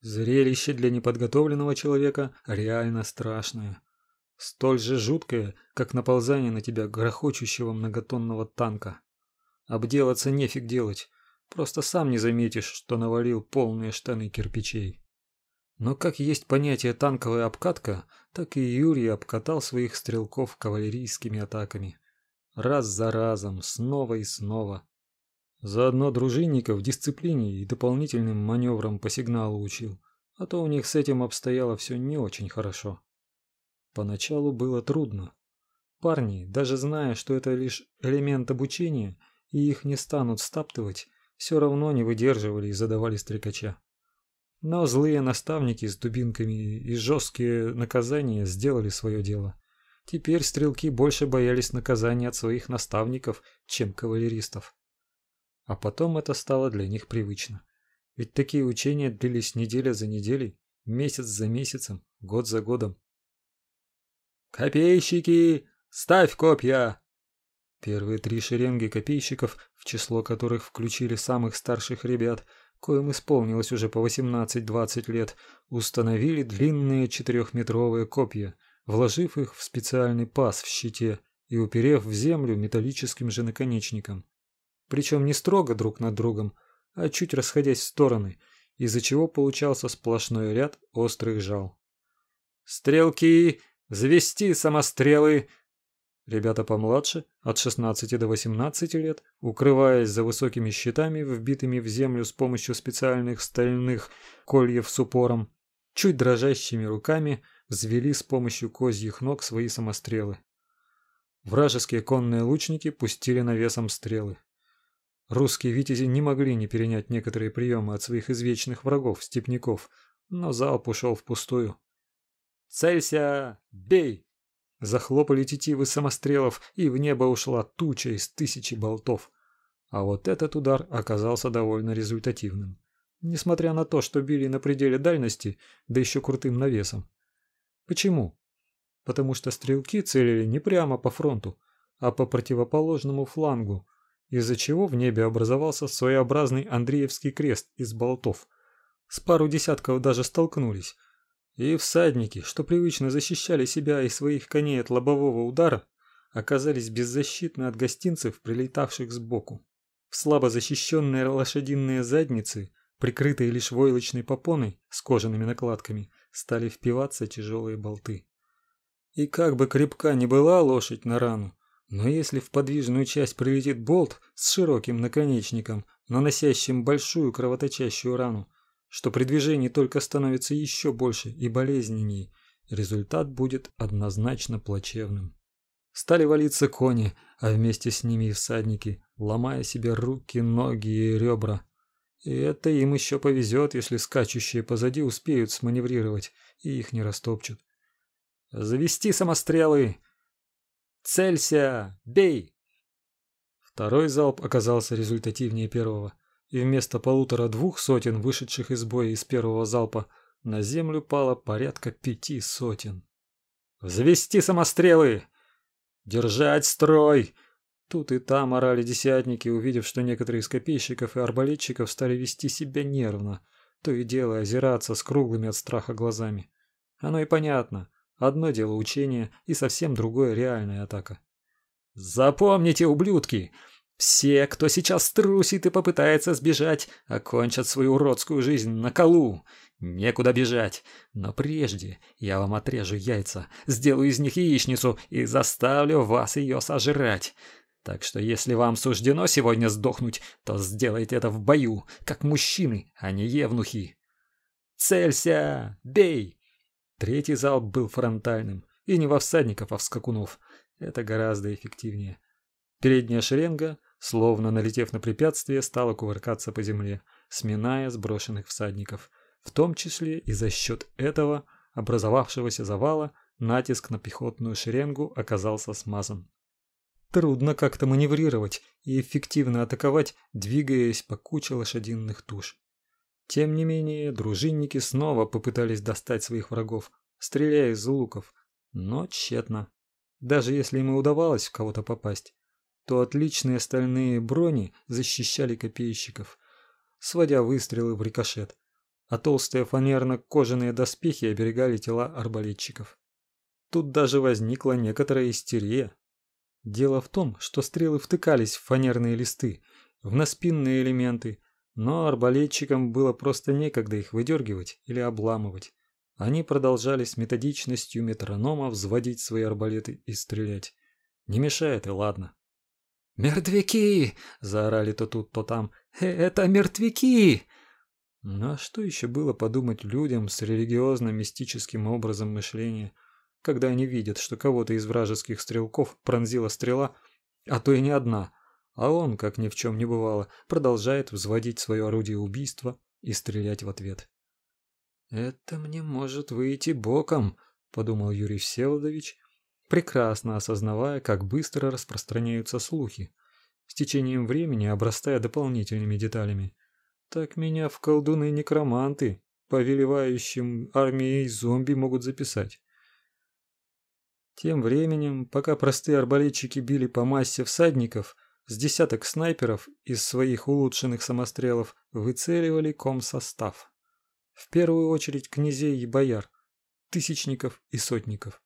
Зрелище для неподготовленного человека реально страшное. Столь же жуткое, как наползание на тебя грохочущего многотонного танка. Обделаться нефиг делать, просто сам не заметишь, что навалил полные штаны кирпичей. Но как есть понятие танковая обкатка, так и Юрий обкатал своих стрелков кавалерийскими атаками. Раз за разом, снова и снова. Заодно дружинников дисциплине и дополнительным маневрам по сигналу учил, а то у них с этим обстояло все не очень хорошо. Поначалу было трудно. Парни, даже зная, что это лишь элемент обучения и их не станут стаптывать, все равно не выдерживали и задавали стрекача. Но злые наставники с дубинками и жесткие наказания сделали свое дело. Теперь стрелки больше боялись наказания от своих наставников, чем кавалеристов. А потом это стало для них привычно. Ведь такие учения длились неделя за неделей, месяц за месяцем, год за годом. «Копейщики, ставь копья!» Первые три шеренги копейщиков, в число которых включили самых старших ребят, коим исполнилось уже по 18-20 лет, установили длинные четырехметровые копья, вложив их в специальный паз в щите и уперев в землю металлическим же наконечником причем не строго друг над другом, а чуть расходясь в стороны, из-за чего получался сплошной ряд острых жал. «Стрелки! Завести самострелы!» Ребята помладше, от 16 до 18 лет, укрываясь за высокими щитами, вбитыми в землю с помощью специальных стальных кольев с упором, чуть дрожащими руками взвели с помощью козьих ног свои самострелы. Вражеские конные лучники пустили навесом стрелы. Русские витязи не могли не перенять некоторые приемы от своих извечных врагов, степняков, но залп ушел впустую. «Целься! Бей!» Захлопали тетивы самострелов, и в небо ушла туча из тысячи болтов. А вот этот удар оказался довольно результативным. Несмотря на то, что били на пределе дальности, да еще крутым навесом. Почему? Потому что стрелки целили не прямо по фронту, а по противоположному флангу, из-за чего в небе образовался своеобразный Андреевский крест из болтов. С пару десятков даже столкнулись. И всадники, что привычно защищали себя и своих коней от лобового удара, оказались беззащитны от гостинцев, прилетавших сбоку. В слабо защищенные лошадиные задницы, прикрытые лишь войлочной попоной с кожаными накладками, стали впиваться тяжелые болты. И как бы крепка ни была лошадь на рану, но если в подвижную часть прилетит болт с широким наконечником, наносящим большую кровоточащую рану, что при движении только становится еще больше и болезненнее, результат будет однозначно плачевным. Стали валиться кони, а вместе с ними и всадники, ломая себе руки, ноги и ребра. И это им еще повезет, если скачущие позади успеют сманеврировать и их не растопчут. «Завести самострелы!» Целься! Бей!» Второй залп оказался результативнее первого, и вместо полутора-двух сотен вышедших из боя из первого залпа на землю пало порядка пяти сотен. «Взвести самострелы! Держать строй!» Тут и там орали десятники, увидев, что некоторые из копейщиков и арбалетчиков стали вести себя нервно, то и дело озираться с круглыми от страха глазами. Оно и понятно. Одно дело учение и совсем другое реальная атака. Запомните, ублюдки, все, кто сейчас струсит и попытается сбежать, окончат свою уродскую жизнь на колу. Некуда бежать. Но прежде я вам отрежу яйца, сделаю из них яичницу и заставлю вас ее сожрать. Так что если вам суждено сегодня сдохнуть, то сделайте это в бою, как мужчины, а не евнухи. Целься! Бей! Третий залп был фронтальным, и не во всадников, а в скакунов. Это гораздо эффективнее. Передняя шеренга, словно налетев на препятствие, стала кувыркаться по земле, сминая сброшенных всадников. В том числе и за счет этого образовавшегося завала натиск на пехотную шеренгу оказался смазан. Трудно как-то маневрировать и эффективно атаковать, двигаясь по куче лошадиных туш. Тем не менее, дружинники снова попытались достать своих врагов, стреляя из луков, но тщетно. Даже если им и удавалось в кого-то попасть, то отличные стальные брони защищали копейщиков, сводя выстрелы в рикошет. а толстые фанерно-кожаные доспехи оберегали тела арбалетчиков. Тут даже возникла некоторая истерия. Дело в том, что стрелы втыкались в фанерные листы, в наспинные элементы, но арбалетчикам было просто некогда их выдергивать или обламывать. Они продолжали с методичностью метронома взводить свои арбалеты и стрелять. Не мешает и ладно. «Мертвяки!» – заорали то тут, то там. «Э, «Это мертвяки!» Ну а что еще было подумать людям с религиозно-мистическим образом мышления, когда они видят, что кого-то из вражеских стрелков пронзила стрела, а то и не одна, а он, как ни в чем не бывало, продолжает взводить свое орудие убийства и стрелять в ответ. «Это мне может выйти боком», – подумал Юрий Всеволодович, прекрасно осознавая, как быстро распространяются слухи, с течением времени обрастая дополнительными деталями. Так меня в колдуны-некроманты, повелевающим армией зомби, могут записать. Тем временем, пока простые арбалетчики били по массе всадников, с десяток снайперов из своих улучшенных самострелов выцеливали комсостав. В первую очередь князей и бояр, тысячников и сотников.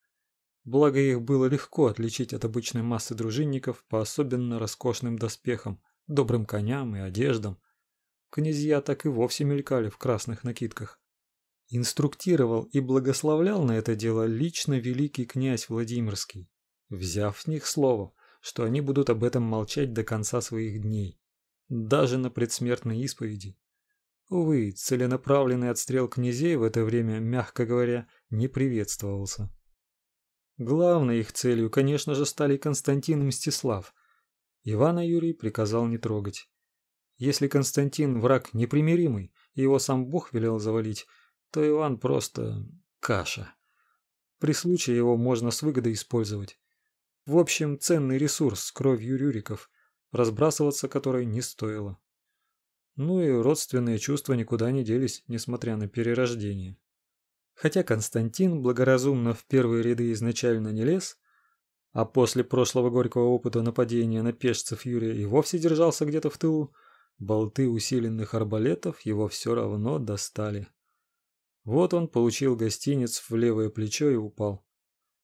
Благо их было легко отличить от обычной массы дружинников по особенно роскошным доспехам, добрым коням и одеждам. Князья так и вовсе мелькали в красных накидках. Инструктировал и благословлял на это дело лично великий князь Владимирский, взяв с них слово, что они будут об этом молчать до конца своих дней, даже на предсмертной исповеди. Увы, целенаправленный отстрел князей в это время, мягко говоря, не приветствовался. Главной их целью, конечно же, стали Константин и Мстислав. Ивана Юрий приказал не трогать. Если Константин враг непримиримый, и его сам Бог велел завалить, то Иван просто каша. При случае его можно с выгодой использовать. В общем, ценный ресурс с кровью Рюриков, разбрасываться которой не стоило. Ну и родственные чувства никуда не делись, несмотря на перерождение. Хотя Константин благоразумно в первые ряды изначально не лез, а после прошлого горького опыта нападения на пешцев Юрия и вовсе держался где-то в тылу, болты усиленных арбалетов его все равно достали. Вот он получил гостинец в левое плечо и упал.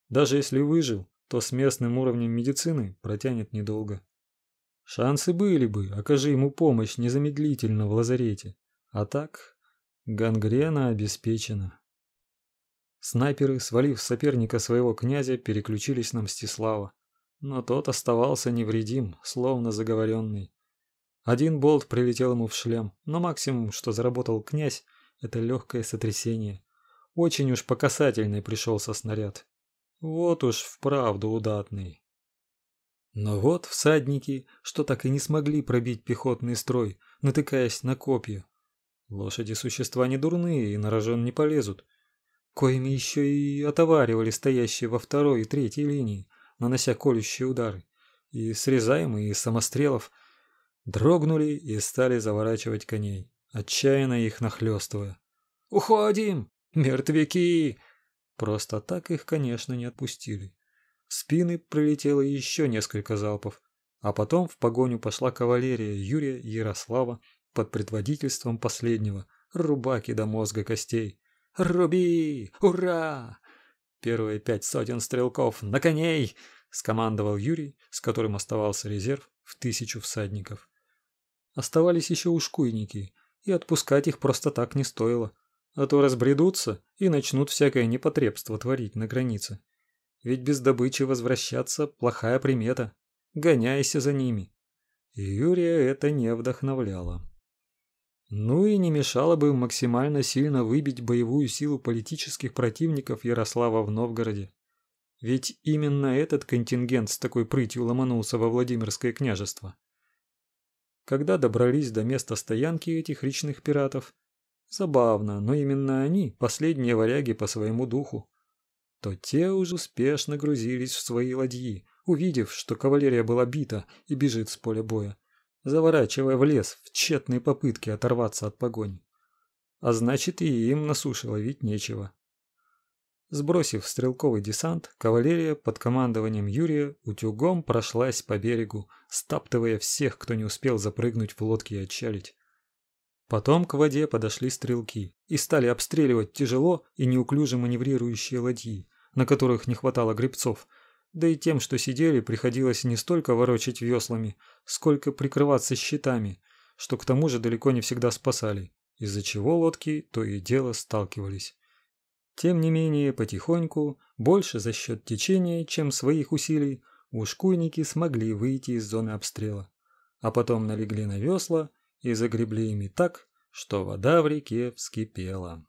Даже если выжил, то с местным уровнем медицины протянет недолго. Шансы были бы, окажи ему помощь незамедлительно в лазарете. А так, гангрена обеспечена. Снайперы, свалив соперника своего князя, переключились на Мстислава. Но тот оставался невредим, словно заговоренный. Один болт прилетел ему в шлем, но максимум, что заработал князь, это легкое сотрясение. Очень уж по касательной пришелся снаряд. Вот уж вправду удатный. Но вот всадники, что так и не смогли пробить пехотный строй, натыкаясь на копья. Лошади существа не дурные и на рожон не полезут коими еще и отоваривали стоящие во второй и третьей линии, нанося колющие удары, и срезаемые из самострелов дрогнули и стали заворачивать коней, отчаянно их нахлестывая. «Уходим! Мертвяки!» Просто так их, конечно, не отпустили. В спины прилетело еще несколько залпов, а потом в погоню пошла кавалерия Юрия Ярослава под предводительством последнего, рубаки до мозга костей, «Руби! Ура!» Первые пять сотен стрелков на коней, скомандовал Юрий, с которым оставался резерв в тысячу всадников. Оставались еще ушкуйники, и отпускать их просто так не стоило, а то разбредутся и начнут всякое непотребство творить на границе. Ведь без добычи возвращаться плохая примета. Гоняйся за ними. Юрия это не вдохновляло. Ну и не мешало бы максимально сильно выбить боевую силу политических противников Ярослава в Новгороде. Ведь именно этот контингент с такой прытью ломанулся во Владимирское княжество. Когда добрались до места стоянки этих речных пиратов, забавно, но именно они, последние варяги по своему духу, то те уже успешно грузились в свои ладьи, увидев, что кавалерия была бита и бежит с поля боя заворачивая в лес в тщетной попытке оторваться от погони. А значит, и им на суше ловить нечего. Сбросив стрелковый десант, кавалерия под командованием Юрия утюгом прошлась по берегу, стаптывая всех, кто не успел запрыгнуть в лодки и отчалить. Потом к воде подошли стрелки и стали обстреливать тяжело и неуклюже маневрирующие ладьи, на которых не хватало гребцов, да и тем, что сидели, приходилось не столько ворочать веслами, сколько прикрываться щитами, что к тому же далеко не всегда спасали, из-за чего лодки то и дело сталкивались. Тем не менее, потихоньку, больше за счет течения, чем своих усилий, ушкуйники смогли выйти из зоны обстрела, а потом налегли на весла и загребли ими так, что вода в реке вскипела.